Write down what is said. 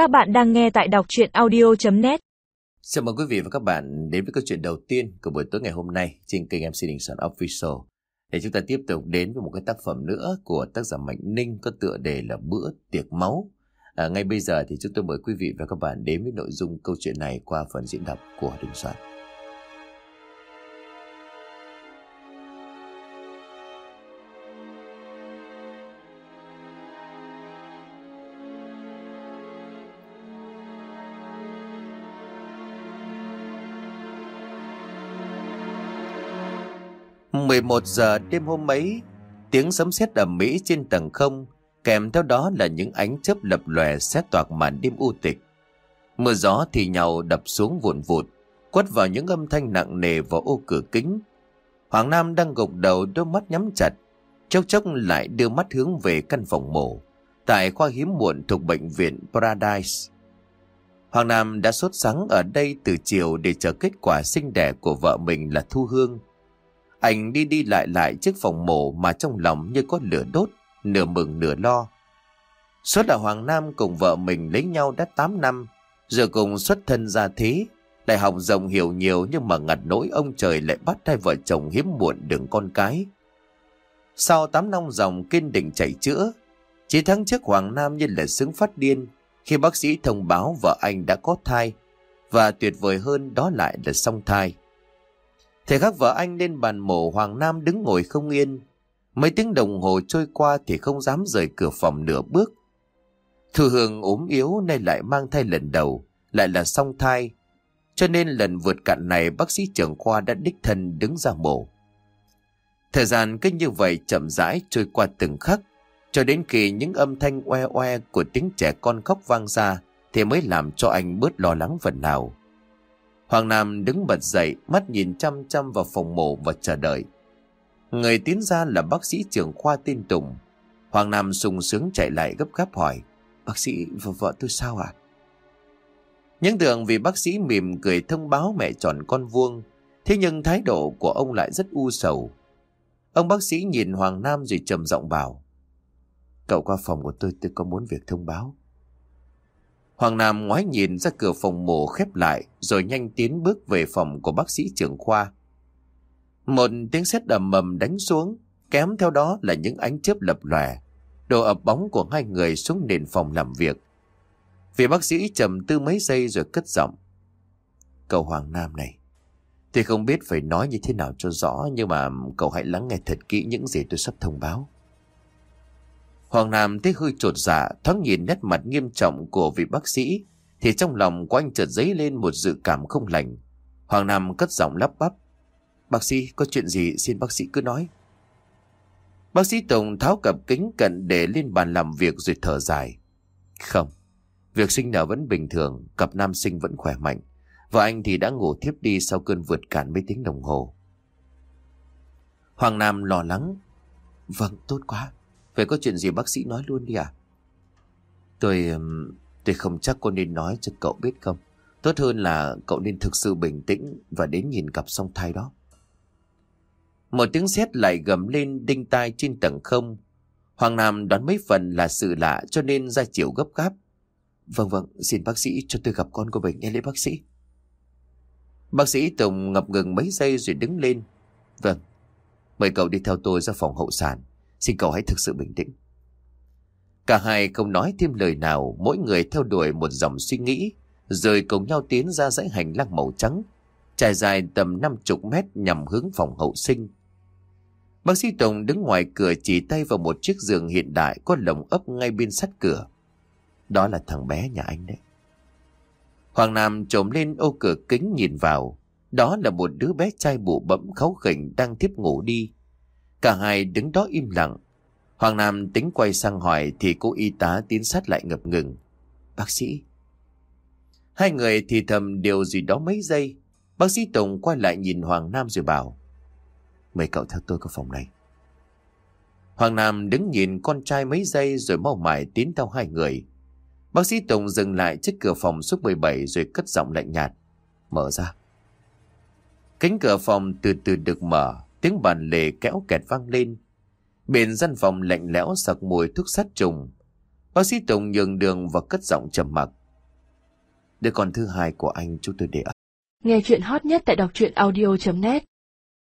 Các bạn đang nghe tại đọc chuyện audio.net Chào mừng quý vị và các bạn đến với câu chuyện đầu tiên của buổi tối ngày hôm nay trên kênh MC Đình Soạn Official. Để chúng ta tiếp tục đến với một cái tác phẩm nữa của tác giả Mạnh Ninh có tựa đề là Bữa Tiệc Máu. À, ngay bây giờ thì chúng tôi mời quý vị và các bạn đến với nội dung câu chuyện này qua phần diễn đọc của Đình Soạn. 11 giờ đêm hôm ấy, tiếng sấm sét ầm mỹ trên tầng không, kèm theo đó là những ánh chớp lập lòe xét toạc màn đêm u tịch. Mưa gió thì nhào đập xuống vụn vụt, quất vào những âm thanh nặng nề vào ô cửa kính. Hoàng Nam đang gục đầu đôi mắt nhắm chặt, chốc chốc lại đưa mắt hướng về căn phòng mổ, tại khoa hiếm muộn thuộc bệnh viện Paradise. Hoàng Nam đã sốt sắng ở đây từ chiều để chờ kết quả sinh đẻ của vợ mình là Thu Hương. Anh đi đi lại lại trước phòng mổ mà trong lòng như có lửa đốt, nửa mừng nửa lo. Suốt là Hoàng Nam cùng vợ mình lấy nhau đã 8 năm, giờ cùng xuất thân ra thế, lại học rộng hiểu nhiều nhưng mà ngặt nỗi ông trời lại bắt hai vợ chồng hiếm muộn đường con cái. Sau 8 năm dòng kiên định chạy chữa, chỉ tháng trước Hoàng Nam như là sướng phát điên khi bác sĩ thông báo vợ anh đã có thai và tuyệt vời hơn đó lại là song thai. Thầy gác vợ anh lên bàn mổ Hoàng Nam đứng ngồi không yên. Mấy tiếng đồng hồ trôi qua thì không dám rời cửa phòng nửa bước. Thu Hương ốm yếu nay lại mang thai lần đầu, lại là song thai. Cho nên lần vượt cạn này bác sĩ trưởng khoa đã đích thân đứng ra mổ. Thời gian cứ như vậy chậm rãi trôi qua từng khắc, cho đến khi những âm thanh oe oe của tiếng trẻ con khóc vang ra thì mới làm cho anh bớt lo lắng phần nào. Hoàng Nam đứng bật dậy, mắt nhìn chăm chăm vào phòng mổ và chờ đợi. Người tiến ra là bác sĩ trưởng khoa tên Tùng. Hoàng Nam sung sướng chạy lại gấp gáp hỏi. Bác sĩ, vợ vợ tôi sao ạ? À? Những tưởng vì bác sĩ mỉm cười thông báo mẹ tròn con vuông. Thế nhưng thái độ của ông lại rất u sầu. Ông bác sĩ nhìn Hoàng Nam rồi trầm giọng bảo. Cậu qua phòng của tôi tôi có muốn việc thông báo. Hoàng Nam ngoái nhìn ra cửa phòng mổ khép lại rồi nhanh tiến bước về phòng của bác sĩ trưởng khoa. Một tiếng sét đầm mầm đánh xuống, kém theo đó là những ánh chớp lập lòe, đồ ập bóng của hai người xuống nền phòng làm việc. Vị bác sĩ trầm tư mấy giây rồi cất giọng. Cậu Hoàng Nam này, tôi không biết phải nói như thế nào cho rõ nhưng mà cậu hãy lắng nghe thật kỹ những gì tôi sắp thông báo. Hoàng Nam thấy hơi trột dạ, thoáng nhìn nét mặt nghiêm trọng của vị bác sĩ, thì trong lòng của anh chợt dấy lên một dự cảm không lành. Hoàng Nam cất giọng lắp bắp. Bác sĩ, có chuyện gì xin bác sĩ cứ nói. Bác sĩ Tùng tháo cặp kính cận để lên bàn làm việc rồi thở dài. Không, việc sinh nở vẫn bình thường, cặp nam sinh vẫn khỏe mạnh. Và anh thì đã ngủ thiếp đi sau cơn vượt cản mấy tiếng đồng hồ. Hoàng Nam lo lắng. Vâng, tốt quá. Vậy có chuyện gì bác sĩ nói luôn đi à? Tôi... Tôi không chắc cô nên nói cho cậu biết không. Tốt hơn là cậu nên thực sự bình tĩnh và đến nhìn cặp song thai đó. Một tiếng sét lại gầm lên đinh tai trên tầng không. Hoàng Nam đoán mấy phần là sự lạ cho nên ra chiều gấp gáp. Vâng vâng, xin bác sĩ cho tôi gặp con của mình nghe lấy bác sĩ. Bác sĩ Tùng ngập ngừng mấy giây rồi đứng lên. Vâng, mời cậu đi theo tôi ra phòng hậu sản. Xin cậu hãy thực sự bình tĩnh. Cả hai không nói thêm lời nào, mỗi người theo đuổi một dòng suy nghĩ, rồi cùng nhau tiến ra dãy hành lang màu trắng, trải dài tầm 50 mét nhằm hướng phòng hậu sinh. Bác sĩ Tùng đứng ngoài cửa chỉ tay vào một chiếc giường hiện đại có lồng ấp ngay bên sắt cửa. Đó là thằng bé nhà anh đấy. Hoàng Nam trồm lên ô cửa kính nhìn vào. Đó là một đứa bé trai bụ bẫm kháu khỉnh đang tiếp ngủ đi. Cả hai đứng đó im lặng. Hoàng Nam tính quay sang hỏi thì cô y tá tiến sát lại ngập ngừng. Bác sĩ. Hai người thì thầm điều gì đó mấy giây. Bác sĩ Tùng quay lại nhìn Hoàng Nam rồi bảo. Mời cậu theo tôi vào phòng này. Hoàng Nam đứng nhìn con trai mấy giây rồi mau mải tiến theo hai người. Bác sĩ Tùng dừng lại trước cửa phòng số 17 rồi cất giọng lạnh nhạt. Mở ra. Cánh cửa phòng từ từ được mở. Tiếng bàn lề kéo kẹt vang lên. Bên gian phòng lạnh lẽo sặc mùi thuốc sát trùng. Bác sĩ Tùng nhường đường và cất giọng trầm mặc. Đứa con thứ hai của anh chúng tôi để ở. Nghe chuyện hot nhất tại đọc truyện audio.net